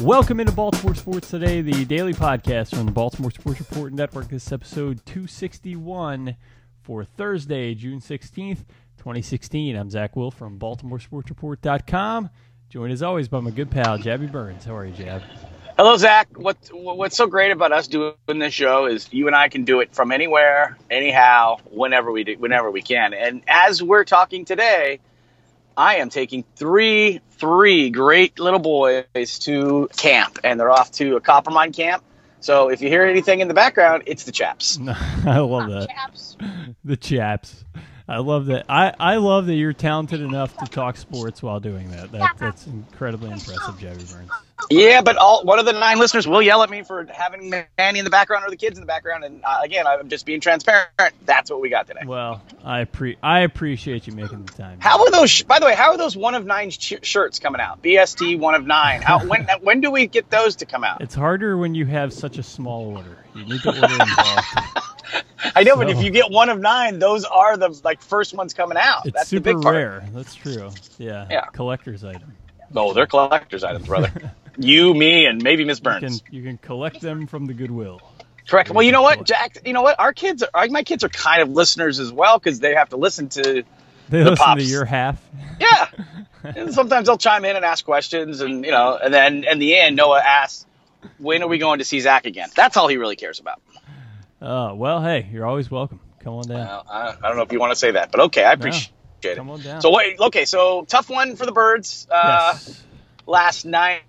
Welcome into Baltimore Sports Today, the daily podcast from the Baltimore Sports Report Network. This is episode 261 for Thursday, June 16th, 2016. I'm Zach Wilt from BaltimoreSportsReport.com. Joined as always by my good pal, Jabby Burns. How are you, Jab? Hello, Zach. What, what's so great about us doing this show is you and I can do it from anywhere, anyhow, whenever we do, whenever we can. And as we're talking today, I am taking three, three great little boys to camp, and they're off to a Coppermine camp. So if you hear anything in the background, it's the chaps. I love that. Chaps. The chaps. I love that. I, I love that you're talented enough to talk sports while doing that. that that's incredibly impressive, Jabby Burns. Yeah, but all one of the nine listeners will yell at me for having Manny in the background or the kids in the background, and uh, again, I'm just being transparent. That's what we got today. Well, I pre I appreciate you making the time. How are those? By the way, how are those one of nine sh- shirts coming out? BST one of nine. How, when when do we get those to come out? It's harder when you have such a small order. You need to order in bulk. I know, so, but if you get one of nine, those are the like first ones coming out. It's That's super the big part. rare. That's true. Yeah. Yeah. Collector's item. No, they're collector's items, brother. you, me, and maybe Miss Burns. You can, you can collect them from the Goodwill. Correct. Well, you know what, Jack? You know what? Our kids, are, my kids are kind of listeners as well because they have to listen to. They the listen pops. to your half. Yeah. and sometimes they'll chime in and ask questions, and you know, and then in the end, Noah asks, "When are we going to see Zach again?" That's all he really cares about. Uh, well, hey, you're always welcome. Come on down. Well, I, I don't know if you want to say that, but okay, I appreciate no, it. Come on down. So wait, okay, so tough one for the birds. Uh, yes. Last night,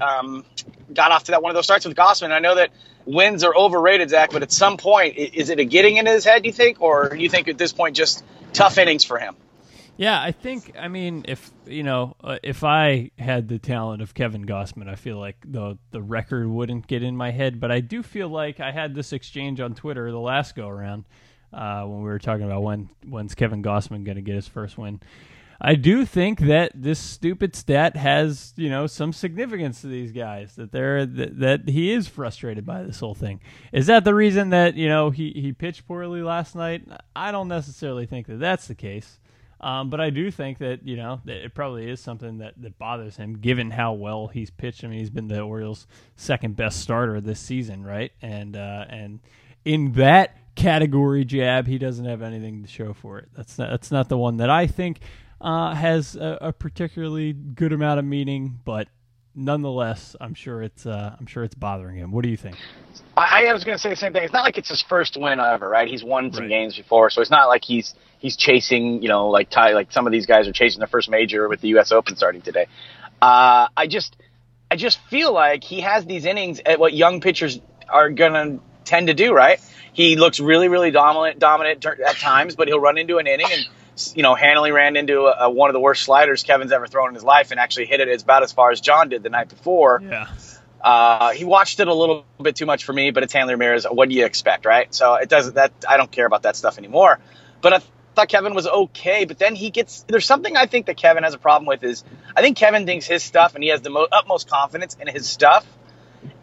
um, got off to that one of those starts with Gausman. I know that wins are overrated, Zach, but at some point, is it a getting into his head? Do you think, or do you think at this point just tough innings for him? Yeah, I think. I mean, if you know, uh, if I had the talent of Kevin Gausman, I feel like the the record wouldn't get in my head. But I do feel like I had this exchange on Twitter the last go around uh, when we were talking about when when's Kevin Gausman going to get his first win. I do think that this stupid stat has, you know, some significance to these guys. That they're that, that he is frustrated by this whole thing. Is that the reason that you know he he pitched poorly last night? I don't necessarily think that that's the case. Um, but I do think that you know that it probably is something that, that bothers him, given how well he's pitched. I mean, he's been the Orioles' second best starter this season, right? And uh, and in that category, jab, he doesn't have anything to show for it. That's not, that's not the one that I think uh, has a, a, particularly good amount of meaning, but nonetheless, I'm sure it's uh, I'm sure it's bothering him. What do you think? I, I was going to say the same thing. It's not like it's his first win ever, right? He's won some right. games before, so it's not like he's he's chasing, you know, like Ty, like some of these guys are chasing their first major with the U.S. Open starting today. Uh, I just, I just feel like he has these innings at what young pitchers are gonna tend to do. Right? He looks really, really dominant, dominant at times, but he'll run into an inning and. You know, Hanley ran into a, a, one of the worst sliders Kevin's ever thrown in his life, and actually hit it as about as far as John did the night before. Yeah. Uh, he watched it a little bit too much for me, but it's Hanley Ramirez. What do you expect, right? So it doesn't that I don't care about that stuff anymore. But I thought Kevin was okay, but then he gets there's something I think that Kevin has a problem with is I think Kevin thinks his stuff and he has the mo- utmost confidence in his stuff,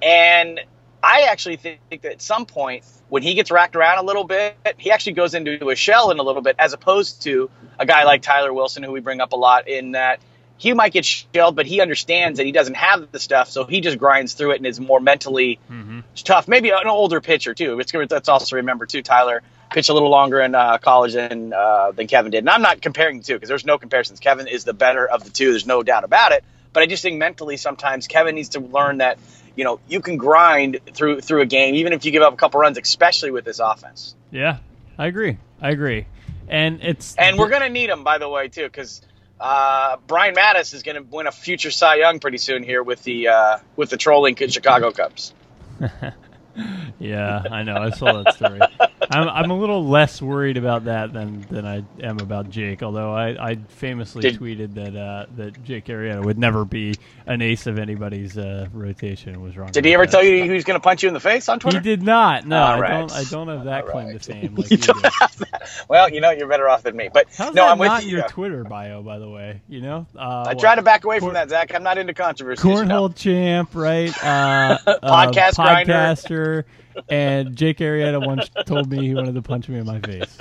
and I actually think that at some point when he gets racked around a little bit, he actually goes into a shell in a little bit, as opposed to a guy like Tyler Wilson, who we bring up a lot, in that he might get shelled, but he understands that he doesn't have the stuff, so he just grinds through it and is more mentally mm-hmm. tough. Maybe an older pitcher too. It's, let's also remember too, Tyler pitched a little longer in uh, college than uh, than Kevin did. And I'm not comparing the two because there's no comparisons. Kevin is the better of the two. There's no doubt about it. But I just think mentally sometimes Kevin needs to learn that you know you can grind through through a game even if you give up a couple runs, especially with this offense. Yeah, I agree. I agree. And it's and we're gonna need him by the way too because. Uh, Brian Matusz is going to win a future Cy Young pretty soon here with the uh, with the trolling Chicago Cubs. yeah, I know. I saw that story. I'm, I'm a little less worried about that than, than I am about Jake. Although I, I famously Did, tweeted that uh, that Jake Arrieta would never be an ace of anybody's uh, rotation. Was wrong. Did he ever that. tell you he was going to punch you in the face on Twitter? He did not. No, I don't. I don't have that All claim right. to fame. Like you, you don't have that. well, you know, you're better off than me. But How's no, I'm with not you. your. Twitter bio, by the way? You know, uh, I try to back away Cor- from that, Zach. I'm not into controversy. you know. cornhole champ, right? Uh, uh, Podcast grinder. And Jake Arrieta once told me he wanted to punch me in my face.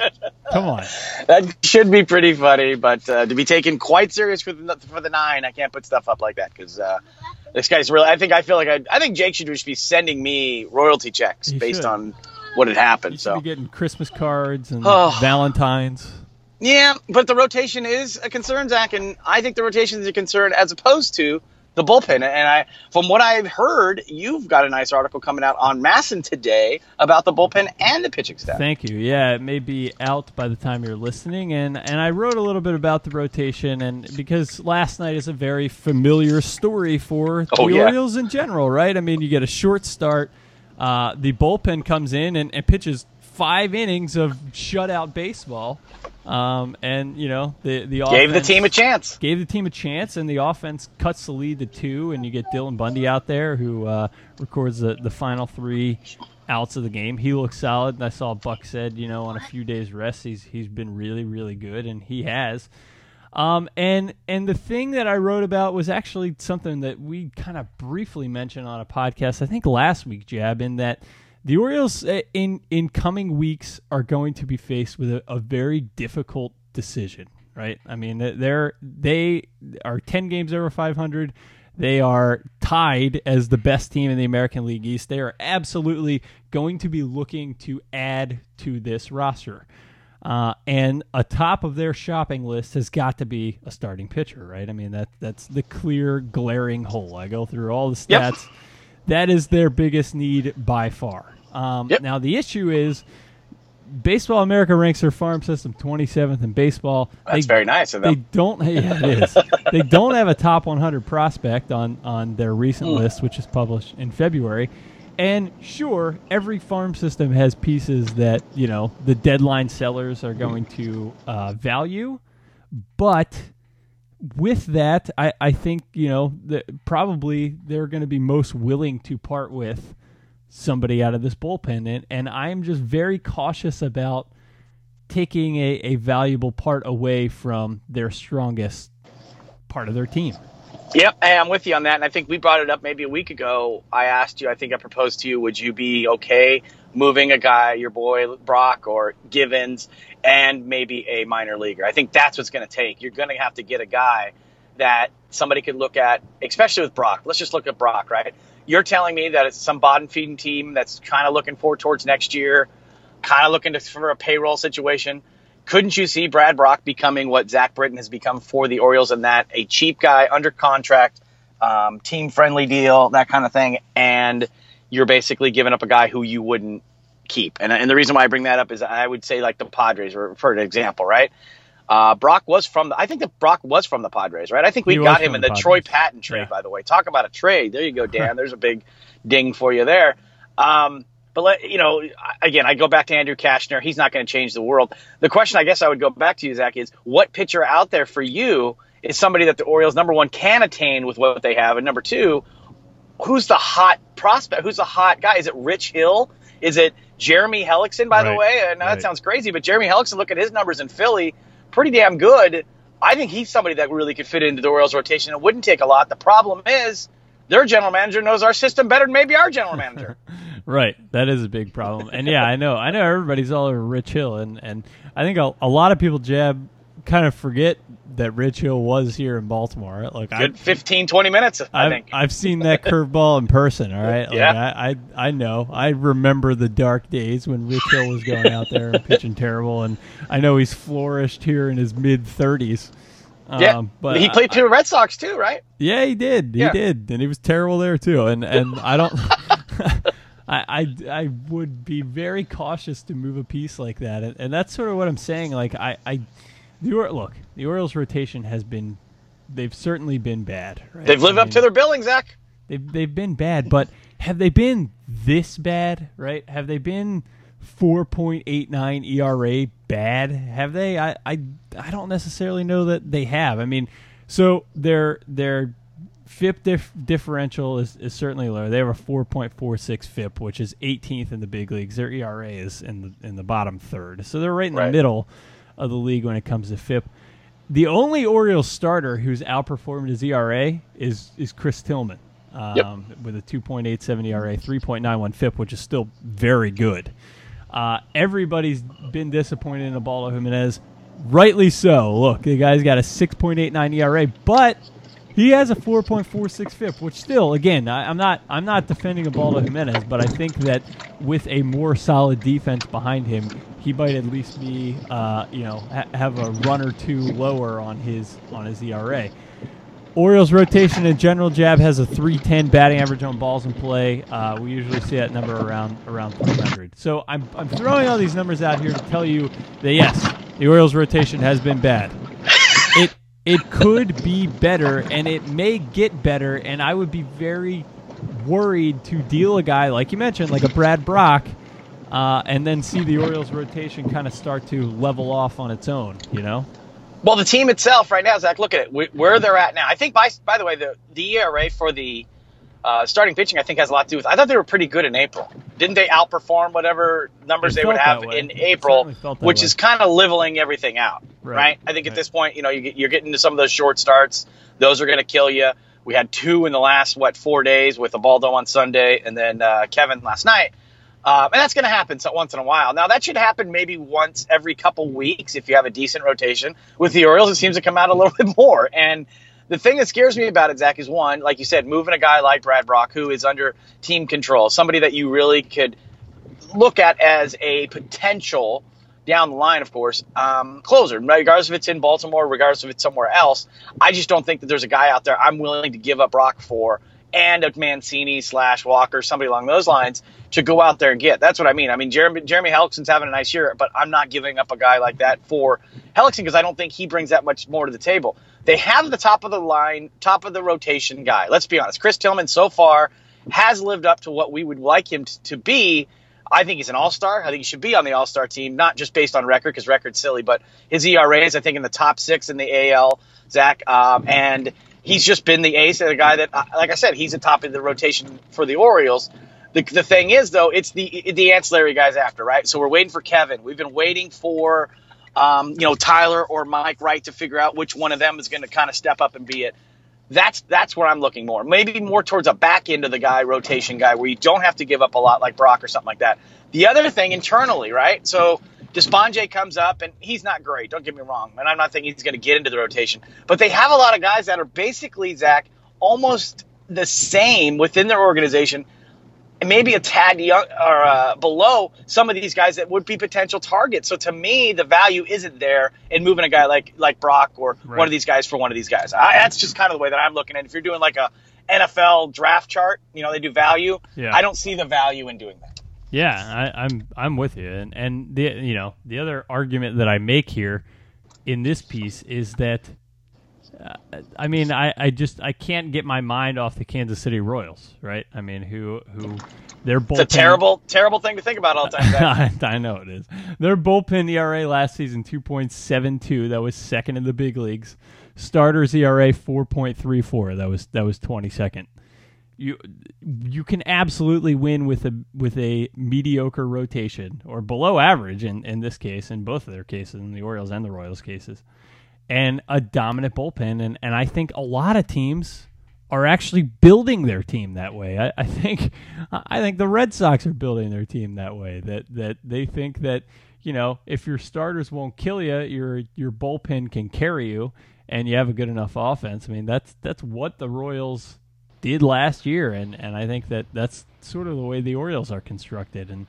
Come on, That should be pretty funny, but uh, to be taken quite serious for the, for the nine, I can't put stuff up like that because uh, this guy's really. I think I feel like I, I think Jake should just be sending me royalty checks He based should. on what had you happened. should So be getting Christmas cards and Oh. Valentines. yeah, but the rotation is a concern, Zach, and I think the rotation is a concern as opposed to the bullpen. And I, from what I've heard, you've got a nice article coming out on MASN today about the bullpen and the pitching staff. Thank you. Yeah, it may be out by the time you're listening, and and I wrote a little bit about the rotation, and because last night is a very familiar story for the Oh, yeah. Orioles in general, right? I mean, you get a short start, uh, the bullpen comes in and, and pitches five innings of shutout baseball, um, and you know the the Gave the offense- team a chance. gave the team a chance, and the offense cuts the lead to two, and you get Dylan Bundy out there who uh, records the, the final three outs of the game. He looks solid, and I saw Buck said, you know, on a few days rest, he's he's been really really good, and he has. Um, and and the thing that I wrote about was actually something that we kind of briefly mentioned on a podcast, I think last week, Jab, in that the Orioles uh, in in coming weeks are going to be faced with a, a very difficult decision, right? I mean, they're they are ten games over five hundred. They are tied as the best team in the American League East. They are absolutely going to be looking to add to this roster. Uh, and atop of their shopping list has got to be a starting pitcher, right? I mean that that's the clear glaring hole. I go through all the Yep. stats. That is their biggest need by far. Um, Yep. Now the issue is, Baseball America ranks their farm system 27th in baseball. That's They- very nice of they don't. Yeah, it is. they don't have a top 100 prospect on on their recent Hmm. list, which is published in February. And sure, every farm system has pieces that you know the deadline sellers are going to uh, value, but with that, I, I think you know that probably they're going to be most willing to part with somebody out of this bullpen, and and I'm just very cautious about taking a, a valuable part away from their strongest part of their team. Yep, hey, I'm with you on that. And I think we brought it up maybe a week ago. I asked you, I think I proposed to you, would you be okay moving a guy, your boy Brach or Givens, and maybe a minor leaguer? I think that's what's going to take. You're going to have to get a guy that somebody could look at, especially with Brach. Let's just look at Brach, right? You're telling me that it's some bottom feeding team that's kind of looking forward towards next year, kind of looking to, for a payroll situation. Couldn't you see Brad Brach becoming what Zach Britton has become for the Orioles in that a cheap guy under contract, um, team friendly deal, that kind of thing, and you're basically giving up a guy who you wouldn't keep. And, and the reason why I bring that up is I would say like the Padres, or for an example, right? Uh, Brach was from the, I think that Brach was from the Padres, right? I think we He got him in the Troy Patton trade, Yeah. by the way. Talk about a trade. There you go, Dan. There's a big ding for you there. Um, but let, you know, again, I go back to Andrew Cashner. He's not going to change the world. The question I guess I would go back to you, Zach, is what pitcher out there for you is somebody that the Orioles number one can attain with what they have, and number two, who's the hot prospect? Who's the hot guy? Is it Rich Hill? Is it Jeremy Hellickson? By the way, I know Right. that sounds crazy, but Jeremy Hellickson, look at his numbers in Philly, pretty damn good. I think he's somebody that really could fit into the Orioles rotation. It wouldn't take a lot. The problem is their general manager knows our system better than maybe our general manager. Right, that is a big problem. And yeah, I know, I know everybody's all over Rich Hill, and and I think a, a lot of people jab kind of forget that Rich Hill was here in Baltimore. Look, I, 15, 20 minutes, I I've, think. I've seen that curveball in person. All right, Like, Yeah. I, I I know. I remember the dark days when Rich Hill was going out there and pitching terrible, and I know he's flourished here in his mid thirties. yeah, Um, but he played for the Red Sox too, right? Yeah, he did. He Yeah. did, and he was terrible there too. And and I don't. I, I, I would be very cautious to move a piece like that, and, and that's sort of what I'm saying. Like I, I the Or- look, the Orioles rotation has been, they've certainly been bad. Right? They've lived I up to their billing, Zach. They've they've been bad, but have they been this bad? Right? Have they been 4.89 ERA bad? Have they? I I I don't necessarily know that they have. I mean, so they're they're FIP dif- differential is, is certainly lower. They have a 4.46 FIP, which is 18th in the big leagues. Their ERA is in the in the bottom third, so they're right in Right. the middle of the league when it comes to FIP. The only Orioles starter who's outperformed his ERA is is Chris Tillman um, with a 2.87 ERA, 3.91 FIP, which is still very good. Uh, everybody's been disappointed in Ubaldo Jimenez, rightly so. Look, the guy's got a 6.89 ERA, but he has a 4.46 FIP, which still, again, I, I'm not I'm not defending Ubaldo Jimenez, but I think that with a more solid defense behind him, he might at least be, uh, you know, ha- have a run or two lower on his on his ERA. Orioles rotation in general, Jab has a 310 batting average on balls in play. Uh, we usually see that number around around 300. So I'm, I'm throwing all these numbers out here to tell you that yes, the Orioles rotation has been bad. It it could be better, and it may get better. And I would be very worried to deal a guy like you mentioned, like a Brad Brach, uh, and then see the Orioles rotation kind of start to level off on its own. You know. Well, the team itself right now, Zach, look at it. Wh- Where they're at now. I think, by, by the way, the, the ERA for the uh, starting pitching, I think, has a lot to do with I thought they were pretty good in April. Didn't they outperform whatever numbers they would have in April, certainly felt that which way. is kind of leveling everything out, Right. right? I think at this point, you know, you, you're getting to some of those short starts. Those are going to kill you. We had two in the last, what, four days with Baldo on Sunday and then uh, Kevin last night. Um, and that's going to happen so, once in a while. Now, that should happen maybe once every couple weeks if you have a decent rotation. With the Orioles, it seems to come out a little bit more. And the thing that scares me about it, Zach, is one, like you said, moving a guy like Brad Brach, who is under team control, somebody that you really could look at as a potential down the line, of course, um, closer, regardless if it's in Baltimore, regardless if it's somewhere else. I just don't think that there's a guy out there I'm willing to give up Brach for and a Mancini slash Walker, somebody along those lines, to go out there and get. That's what I mean. I mean, Jeremy, Jeremy Hellickson's having a nice year, but I'm not giving up a guy like that for Hellickson because I don't think he brings that much more to the table. They have the top of the line, top of the rotation guy. Let's be honest. Chris Tillman so far has lived up to what we would like him t- to be. I think he's an all star. I think he should be on the all star team, not just based on record, because record's silly, but his ERA is, I think, in the top six in the AL, Zach. Um, and he's just been the ace and the guy that, uh, like I said, he's the top of the rotation for the Orioles. The, the thing is, though, it's the the ancillary guys after, right? So we're waiting for Kevin. We've been waiting for, um, you know, Tyler or Mike Wright to figure out which one of them is going to kind of step up and be it. That's that's where I'm looking more. Maybe more towards a back end of the guy rotation guy where you don't have to give up a lot like Brach or something like that. The other thing internally, right? So Despaigne comes up and he's not great. Don't get me wrong, and I'm not thinking he's going to get into the rotation. But they have a lot of guys that are basically Zach almost the same within their organization, and maybe a tad young or uh, below some of these guys that would be potential targets. So to me, the value isn't there in moving a guy like like Brach or Right. one of these guys for one of these guys. I, that's just kind of the way that I'm looking at. it. If you're doing like a NFL draft chart, you know they do value. Yeah. I don't see the value in doing that. Yeah, I, I'm I'm with you, and and the you know the other argument that I make here in this piece is that uh, I mean I, I just I can't get my mind off the Kansas City Royals, right? I mean who who their bullpen It's a terrible, terrible thing to think about all the time. I, I know it is. Their bullpen ERA last season two point seven two. That was second in the big leagues. Starters ERA four point three four. That was that was twenty second. You you can absolutely win with a with a mediocre rotation or below average in, in this case in both of their cases in the Orioles and the Royals cases and a dominant bullpen and, and I think a lot of teams are actually building their team that way. I, I think I think the Red Sox are building their team that way. That that they think that you know if your starters won't kill you, your your bullpen can carry you, and you have a good enough offense. I mean that's that's what the Royals did last year, and, and I think that that's sort of the way the Orioles are constructed. And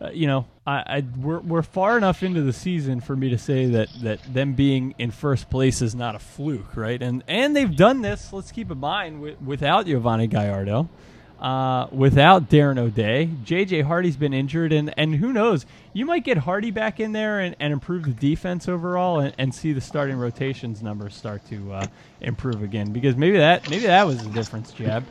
uh, you know, I, I we're we're far enough into the season for me to say that that them being in first place is not a fluke, right? And and they've done this. Let's keep in mind with, without Yovani Gallardo, uh, without Darren O'Day, JJ Hardy's been injured, and and who knows? You might get Hardy back in there and, and improve the defense overall, and, and see the starting rotations numbers start to uh, improve again. Because maybe that maybe that was the difference, Jeb.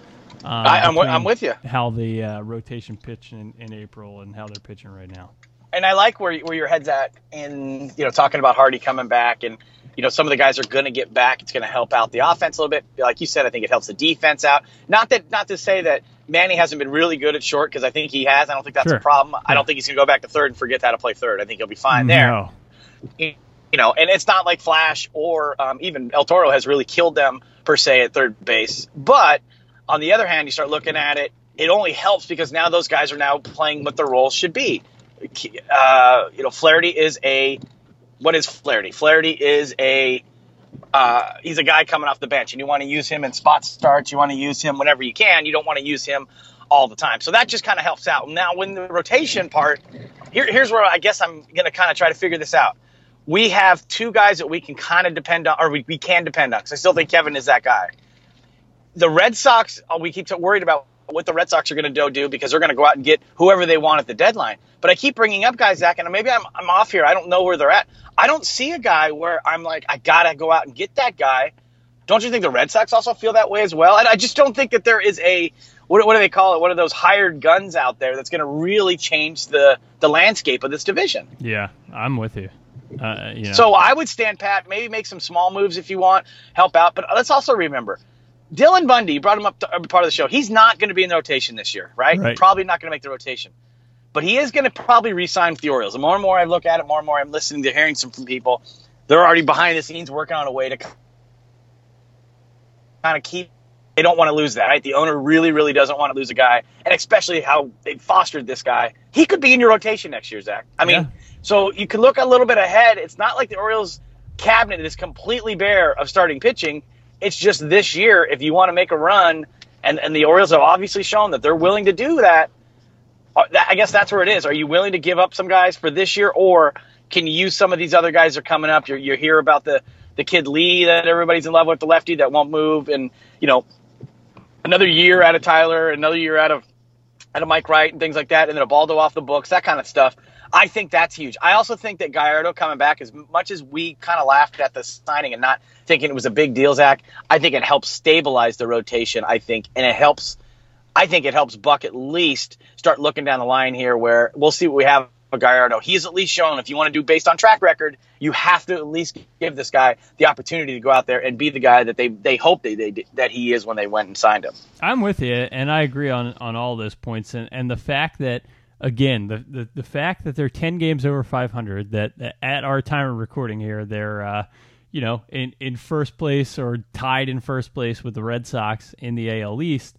Uh, I, I'm, wi- between I'm with you. How the uh, rotation pitched in, in April and how they're pitching right now. And I like where where your head's at in you know talking about Hardy coming back and you know some of the guys are going to get back. It's going to help out the offense a little bit. Like you said, I think it helps the defense out. Not that not to say that Manny hasn't been really good at short because I think he has. I don't think that's Sure. a problem. I don't think he's going to go back to third and forget how to play third. I think he'll be fine there you know, and it's not like Flash or um, even El Toro has really killed them per se at third base. But on the other hand, you start looking at it, it only helps because now those guys are now playing what their roles should be. Uh, you know, Flaherty is a what is Flaherty? Flaherty is a uh, he's a guy coming off the bench, and you want to use him in spot starts. You want to use him whenever you can. You don't want to use him all the time. So that just kind of helps out. Now, when the rotation part, here, here's where I guess I'm going to kind of try to figure this out. We have two guys that we can kind of depend on, or we, we can depend on, because I still think Kevin is that guy. The Red Sox, uh, we keep worried about what the Red Sox are going to do because they're going to go out and get whoever they want at the deadline. But I keep bringing up guys, Zach, and maybe I'm, I'm off here. I don't know where they're at. I don't see a guy where I'm like, I got to go out and get that guy. Don't you think the Red Sox also feel that way as well? And I just don't think that there is a what, what do they call it? One of those hired guns out there that's going to really change the the landscape of this division. Yeah, I'm with you. Uh, you know. So I would stand pat, maybe make some small moves if you want, help out. But let's also remember, Dylan Bundy, brought him up to uh, part of the show. He's not going to be in the rotation this year, right? Right. Probably not going to make the rotation. But he is going to probably re-sign with the Orioles. The more and more I look at it, more and more I'm listening to hearing some from people. They're already behind the scenes working on a way to kind of keep. They don't want to lose that, right? The owner really, really doesn't want to lose a guy, and especially how they fostered this guy. He could be in your rotation next year, Zach. I mean, Yeah. so you can look a little bit ahead. It's not like the Orioles cabinet is completely bare of starting pitching. It's just this year, if you want to make a run, and, and the Orioles have obviously shown that they're willing to do that. uh, I guess that's where it is. Are you willing to give up some guys for this year, or can you use some of these other guys that are coming up? You you hear about the the kid Lee that everybody's in love with, the lefty that won't move, and you know another year out of Tyler, another year out of out a Mike Wright and things like that, and then a Baldo off the books, that kind of stuff. I think that's huge. I also think that Gallardo coming back, as much as we kind of laughed at the signing and not thinking it was a big deal, Zach, I think it helps stabilize the rotation. I think, and it helps. I think it helps Buck at least start looking down the line here, where we'll see what we have Gallardo. He's at least shown if you want to do based on track record, you have to at least give this guy the opportunity to go out there and be the guy that they they hope they, they that he is when they went and signed him. I'm with you, and I agree on on all those points, and and the fact that again the the, the fact that they're ten games over 500, that, that at our time of recording here, they're uh, you know in in first place or tied in first place with the Red Sox in the AL East.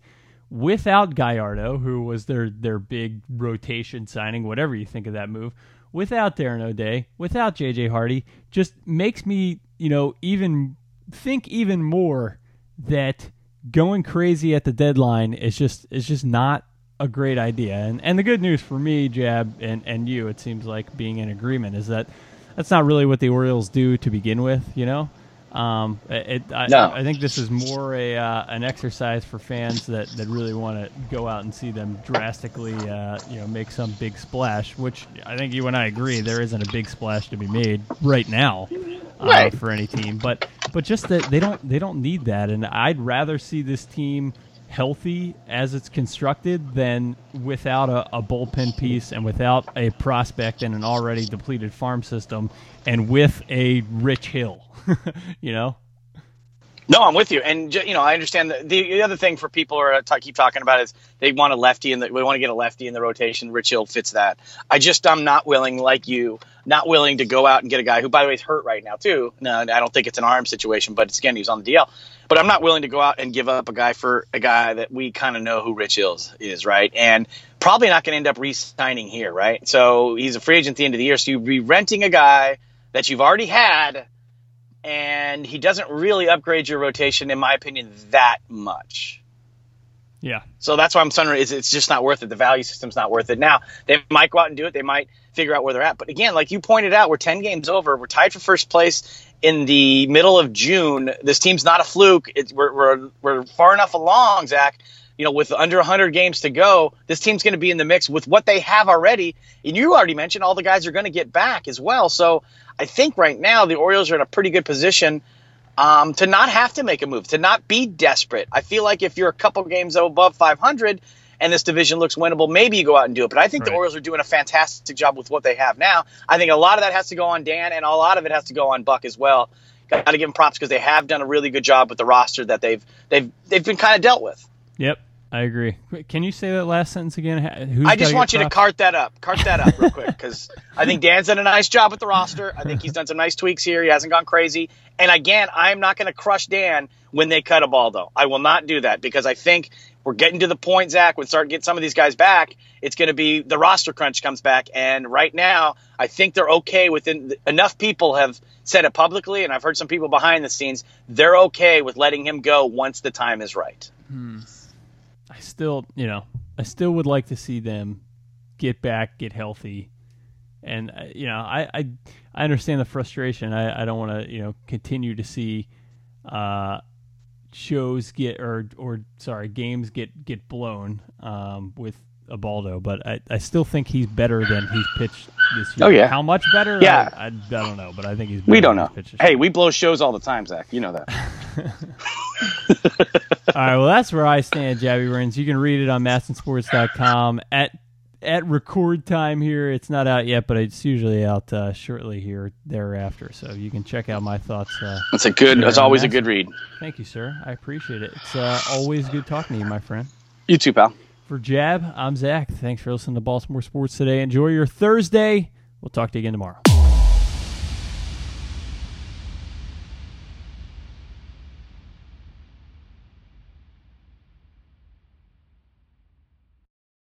Without Gallardo, who was their their big rotation signing, whatever you think of that move, without Darren O'Day, without JJ Hardy, just makes me, you know, even think even more that going crazy at the deadline is just is just not a great idea. And and the good news for me, Jab, and and you, it seems like being in agreement is that that's not really what the Orioles do to begin with. You know, um, it, I, No. I think this is more a uh, an exercise for fans that, that really want to go out and see them drastically, uh, you know, make some big splash. Which I think you and I agree there isn't a big splash to be made right now uh, Right. for any team. But but just that they don't they don't need that, and I'd rather see this team healthy as it's constructed than without a, a bullpen piece and without a prospect and an already depleted farm system and with a rich hill. you know? No, I'm with you, and you know I understand the, the, the other thing for people are uh, ta- keep talking about is they want a lefty and we want to get a lefty in the rotation. Rich Hill fits that. I just I'm not willing, like you, not willing to go out and get a guy who, by the way, is hurt right now too. No, I don't think it's an arm situation, but it's again he's on the DL. But I'm not willing to go out and give up a guy for a guy that we kind of know who Rich Hill is, right? And probably not going to end up re-signing here, right? So he's a free agent at the end of the year, so you'd be renting a guy that you've already had and he doesn't really upgrade your rotation, in my opinion, that much. Yeah. So that's why I'm saying is it's just not worth it. The value system's not worth it. Now they might go out and do it. They might figure out where they're at. But again, like you pointed out, we're 10 games over. We're tied for first place in the middle of June. This team's not a fluke. It's, we're, we're we're far enough along, Zach. You know, with under 100 games to go, this team's going to be in the mix with what they have already. And you already mentioned all the guys are going to get back as well. So I think right now the Orioles are in a pretty good position um, to not have to make a move, to not be desperate. I feel like if you're a couple games above 500 and this division looks winnable, maybe you go out and do it. But I think right. the Orioles are doing a fantastic job with what they have now. I think a lot of that has to go on Dan, and a lot of it has to go on Buck as well. Got to give them props because they have done a really good job with the roster that they've they've they've been kind of dealt with. Yep, I agree. Can you say that last sentence again? Who's I just want you props? to cart that up. Cart that up real quick because I think Dan's done a nice job with the roster. I think he's done some nice tweaks here. He hasn't gone crazy. And again, I'm not going to crush Dan when they cut a ball, though. I will not do that because I think we're getting to the point, Zach, when start getting some of these guys back, it's going to be the roster crunch comes back. And right now, I think they're okay within enough people have said it publicly, and I've heard some people behind the scenes. They're okay with letting him go once the time is right. Hmm. I still, you know, I still would like to see them get back, get healthy, and uh, you know, I I, I understand the frustration. I, I don't want to you know continue to see uh, shows get or or sorry games get get blown um, with Ubaldo, but I, I still think he's better than he's pitched this year. Oh yeah, how much better? Yeah, I, I, I don't know, but I think he's. we don't know. Hey, we blow shows all the time, Zach. You know that. All right, well, that's where I stand, Jabby Burns. You can read it on masnsports.com at at record time here. It's not out yet, but it's usually out uh, shortly here thereafter. So you can check out my thoughts. Uh, that's a good. That's always a good read. Thank you, sir. I appreciate it. It's uh, always good talking to you, my friend. You too, pal. For Jab, I'm Zach. Thanks for listening to Baltimore Sports today. Enjoy your Thursday. We'll talk to you again tomorrow.